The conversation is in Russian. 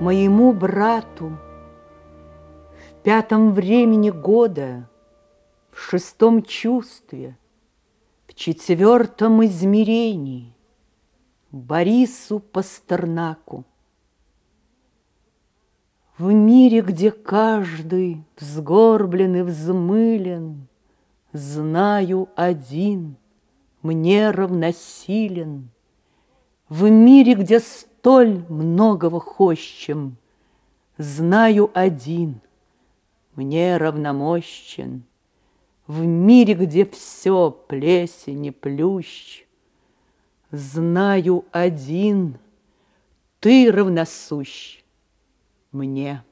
моему брату В пятом времени года, в шестом чувстве, В четвертом измерении Борису Пастернаку. В мире, где каждый взгорблен и взмылен, Знаю один, мне равносилен. В мире, где столь многого хощем, Знаю один, мне равномощен. В мире, где все плесень и плющ, Знаю один, ты равносущ мне.